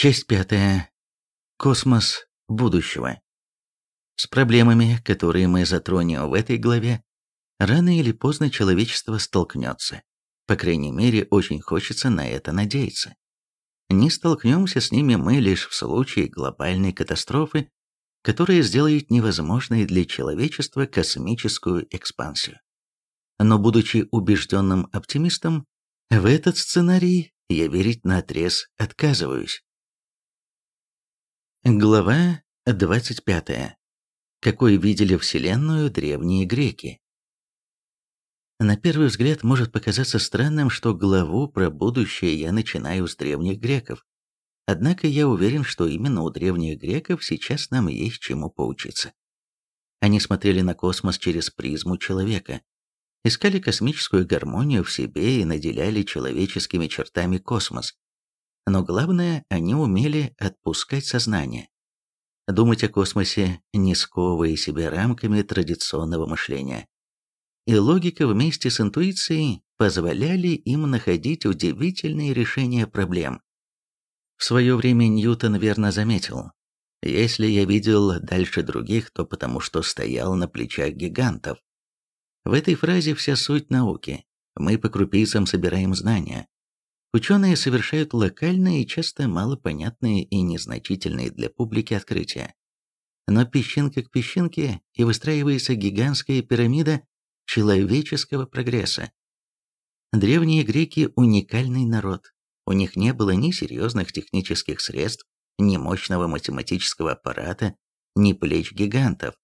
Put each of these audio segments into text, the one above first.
Часть пятая. Космос будущего. С проблемами, которые мы затронем в этой главе, рано или поздно человечество столкнется. По крайней мере, очень хочется на это надеяться. Не столкнемся с ними мы лишь в случае глобальной катастрофы, которая сделает невозможной для человечества космическую экспансию. Но будучи убежденным оптимистом, в этот сценарий я верить наотрез отказываюсь. Глава 25. Какой видели Вселенную древние греки? На первый взгляд может показаться странным, что главу про будущее я начинаю с древних греков. Однако я уверен, что именно у древних греков сейчас нам есть чему поучиться. Они смотрели на космос через призму человека, искали космическую гармонию в себе и наделяли человеческими чертами космос. Но главное, они умели отпускать сознание. Думать о космосе, не сковывая себя рамками традиционного мышления. И логика вместе с интуицией позволяли им находить удивительные решения проблем. В свое время Ньютон верно заметил, если я видел дальше других, то потому что стоял на плечах гигантов. В этой фразе вся суть науки. Мы по крупицам собираем знания. Ученые совершают локальные часто малопонятные и незначительные для публики открытия. Но песчинка к песчинке и выстраивается гигантская пирамида человеческого прогресса. Древние греки – уникальный народ, у них не было ни серьезных технических средств, ни мощного математического аппарата, ни плеч гигантов.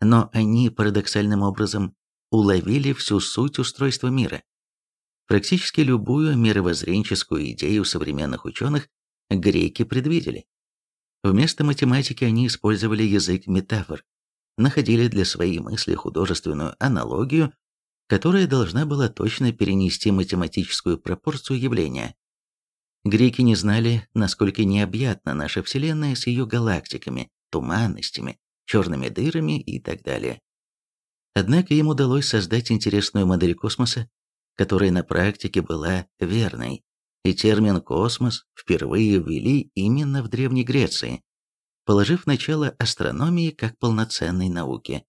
Но они парадоксальным образом уловили всю суть устройства мира. Практически любую мировоззренческую идею современных ученых греки предвидели. Вместо математики они использовали язык метафор, находили для своей мысли художественную аналогию, которая должна была точно перенести математическую пропорцию явления. Греки не знали, насколько необъятна наша Вселенная с ее галактиками, туманностями, черными дырами и так далее. Однако им удалось создать интересную модель космоса, которая на практике была верной, и термин «космос» впервые ввели именно в Древней Греции, положив начало астрономии как полноценной науке.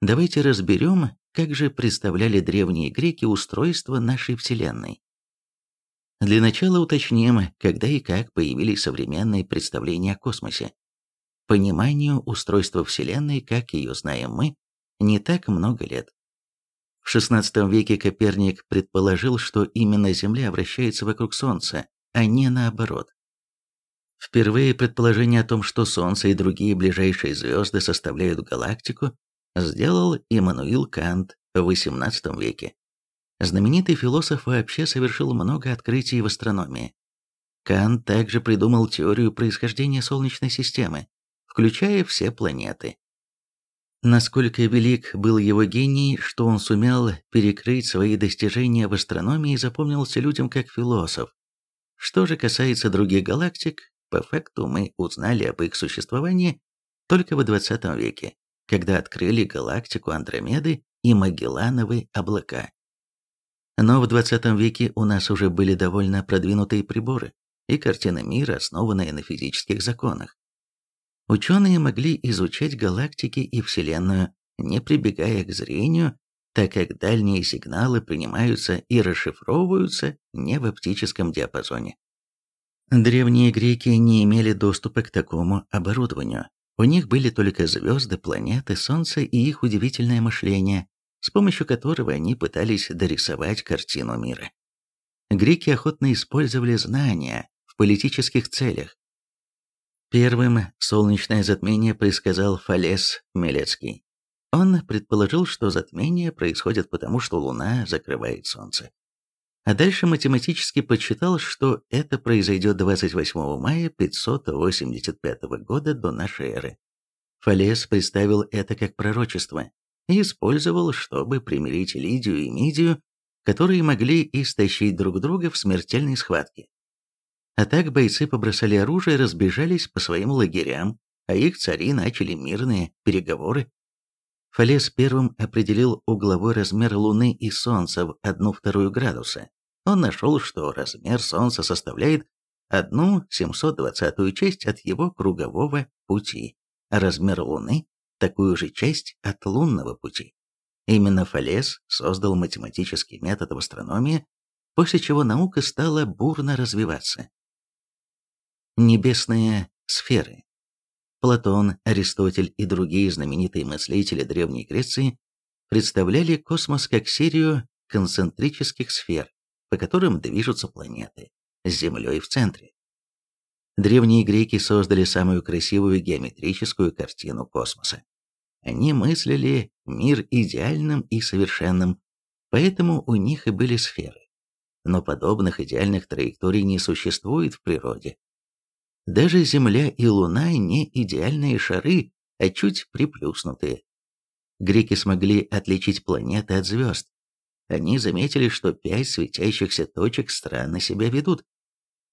Давайте разберем, как же представляли древние греки устройство нашей Вселенной. Для начала уточним, когда и как появились современные представления о космосе. Пониманию устройства Вселенной, как ее знаем мы, не так много лет. В XVI веке Коперник предположил, что именно Земля вращается вокруг Солнца, а не наоборот. Впервые предположение о том, что Солнце и другие ближайшие звезды составляют галактику, сделал Иммануил Кант в XVIII веке. Знаменитый философ вообще совершил много открытий в астрономии. Кант также придумал теорию происхождения Солнечной системы, включая все планеты. Насколько велик был его гений, что он сумел перекрыть свои достижения в астрономии и запомнился людям как философ. Что же касается других галактик, по факту мы узнали об их существовании только в 20 веке, когда открыли галактику Андромеды и Магеллановы облака. Но в 20 веке у нас уже были довольно продвинутые приборы и картина мира, основанная на физических законах. Ученые могли изучать галактики и Вселенную, не прибегая к зрению, так как дальние сигналы принимаются и расшифровываются не в оптическом диапазоне. Древние греки не имели доступа к такому оборудованию. У них были только звезды, планеты, Солнце и их удивительное мышление, с помощью которого они пытались дорисовать картину мира. Греки охотно использовали знания в политических целях. Первым солнечное затмение предсказал Фалес Милецкий. Он предположил, что затмение происходит потому, что Луна закрывает Солнце. А дальше математически подсчитал, что это произойдет 28 мая 585 года до нашей эры. Фалес представил это как пророчество, и использовал, чтобы примирить Лидию и Мидию, которые могли истощить друг друга в смертельной схватке. А так бойцы побросали оружие и разбежались по своим лагерям, а их цари начали мирные переговоры. Фалес первым определил угловой размер Луны и Солнца в 1-2 градуса. Он нашел, что размер Солнца составляет одну 720-ю часть от его кругового пути, а размер Луны – такую же часть от лунного пути. Именно Фалес создал математический метод в астрономии, после чего наука стала бурно развиваться. Небесные сферы Платон, Аристотель и другие знаменитые мыслители Древней Греции представляли космос как серию концентрических сфер, по которым движутся планеты, с Землей в центре. Древние греки создали самую красивую геометрическую картину космоса. Они мыслили мир идеальным и совершенным, поэтому у них и были сферы. Но подобных идеальных траекторий не существует в природе. Даже Земля и Луна не идеальные шары, а чуть приплюснутые. Греки смогли отличить планеты от звезд. Они заметили, что пять светящихся точек странно себя ведут.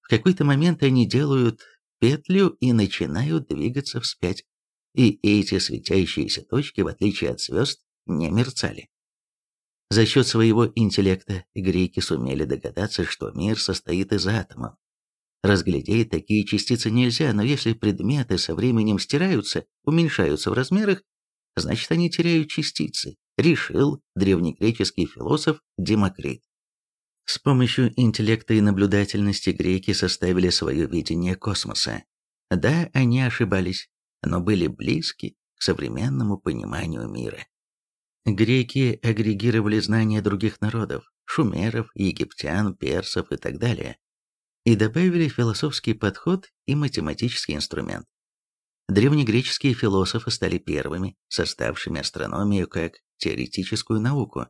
В какой-то момент они делают петлю и начинают двигаться вспять. И эти светящиеся точки, в отличие от звезд, не мерцали. За счет своего интеллекта греки сумели догадаться, что мир состоит из атомов. Разглядеть такие частицы нельзя, но если предметы со временем стираются, уменьшаются в размерах, значит они теряют частицы, решил древнегреческий философ Демокрит. С помощью интеллекта и наблюдательности греки составили свое видение космоса. Да, они ошибались, но были близки к современному пониманию мира. Греки агрегировали знания других народов, шумеров, египтян, персов и так далее и добавили философский подход и математический инструмент. Древнегреческие философы стали первыми, составшими астрономию как теоретическую науку.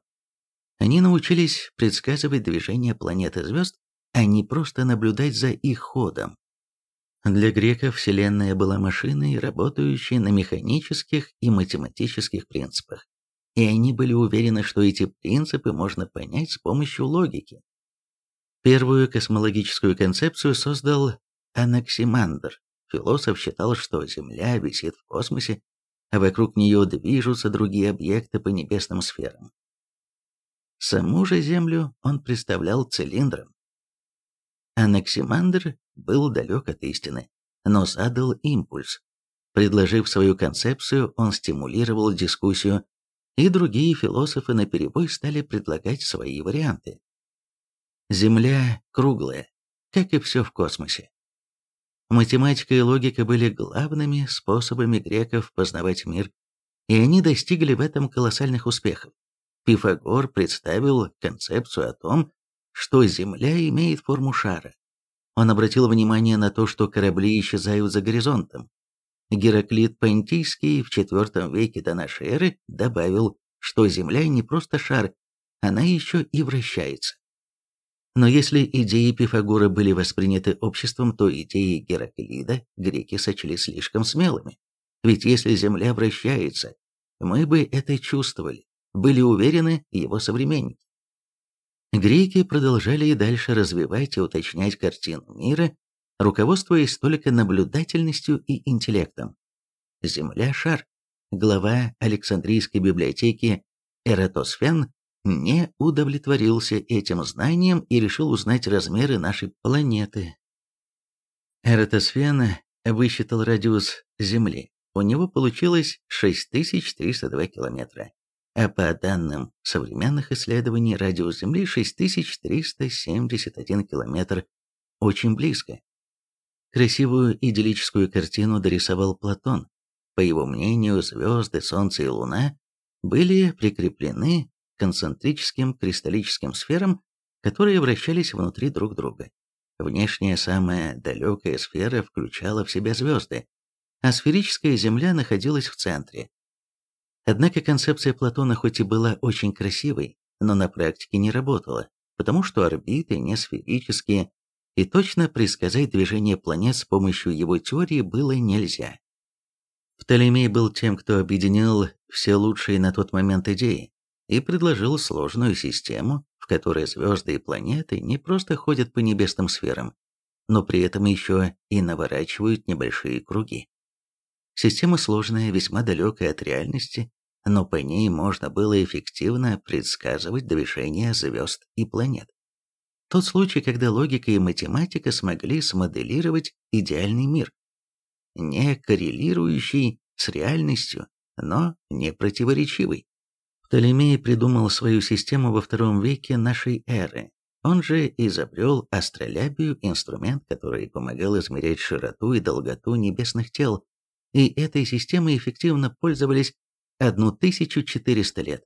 Они научились предсказывать движение планет и звезд, а не просто наблюдать за их ходом. Для греков Вселенная была машиной, работающей на механических и математических принципах. И они были уверены, что эти принципы можно понять с помощью логики. Первую космологическую концепцию создал Анаксимандр. Философ считал, что Земля висит в космосе, а вокруг нее движутся другие объекты по небесным сферам. Саму же Землю он представлял цилиндром. Анаксимандр был далек от истины, но задал импульс. Предложив свою концепцию, он стимулировал дискуссию, и другие философы наперебой стали предлагать свои варианты. Земля круглая, как и все в космосе. Математика и логика были главными способами греков познавать мир, и они достигли в этом колоссальных успехов. Пифагор представил концепцию о том, что Земля имеет форму шара. Он обратил внимание на то, что корабли исчезают за горизонтом. Гераклит Понтийский в IV веке до нашей эры добавил, что Земля не просто шар, она еще и вращается. Но если идеи Пифагора были восприняты обществом, то идеи Гераклида греки сочли слишком смелыми. Ведь если Земля вращается, мы бы это чувствовали, были уверены его современники. Греки продолжали и дальше развивать и уточнять картину мира, руководствуясь только наблюдательностью и интеллектом. Земля – шар. Глава Александрийской библиотеки Эратосфен не удовлетворился этим знанием и решил узнать размеры нашей планеты. Эратосфен высчитал радиус Земли. У него получилось 6302 километра, а по данным современных исследований радиус Земли 6371 километр, очень близко. Красивую идиллическую картину дорисовал Платон. По его мнению, звезды, Солнце и Луна были прикреплены концентрическим кристаллическим сферам, которые вращались внутри друг друга. Внешняя самая далекая сфера включала в себя звезды, а сферическая Земля находилась в центре. Однако концепция Платона хоть и была очень красивой, но на практике не работала, потому что орбиты не сферические, и точно предсказать движение планет с помощью его теории было нельзя. Птолемей был тем, кто объединил все лучшие на тот момент идеи и предложил сложную систему, в которой звезды и планеты не просто ходят по небесным сферам, но при этом еще и наворачивают небольшие круги. Система сложная, весьма далекая от реальности, но по ней можно было эффективно предсказывать движение звезд и планет. Тот случай, когда логика и математика смогли смоделировать идеальный мир, не коррелирующий с реальностью, но не противоречивый. Птолемей придумал свою систему во втором веке нашей эры. Он же изобрел астролябию, инструмент, который помогал измерять широту и долготу небесных тел, и этой системой эффективно пользовались 1400 лет.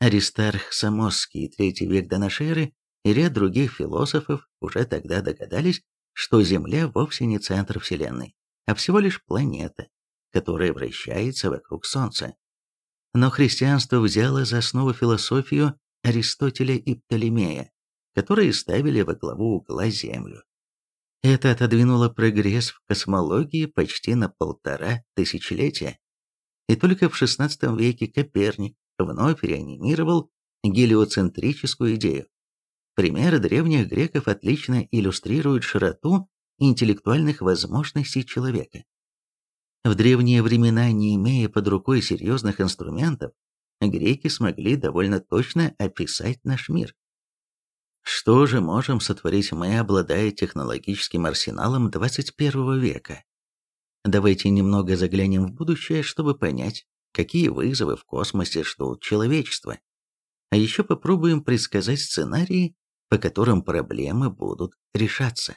Аристарх Самосский, третий век до нашей эры, и ряд других философов уже тогда догадались, что Земля вовсе не центр Вселенной, а всего лишь планета, которая вращается вокруг Солнца. Но христианство взяло за основу философию Аристотеля и Птолемея, которые ставили во главу угла Землю. Это отодвинуло прогресс в космологии почти на полтора тысячелетия. И только в XVI веке Коперник вновь реанимировал гелиоцентрическую идею. Примеры древних греков отлично иллюстрируют широту интеллектуальных возможностей человека. В древние времена, не имея под рукой серьезных инструментов, греки смогли довольно точно описать наш мир. Что же можем сотворить мы, обладая технологическим арсеналом 21 века? Давайте немного заглянем в будущее, чтобы понять, какие вызовы в космосе ждут человечество. А еще попробуем предсказать сценарии, по которым проблемы будут решаться.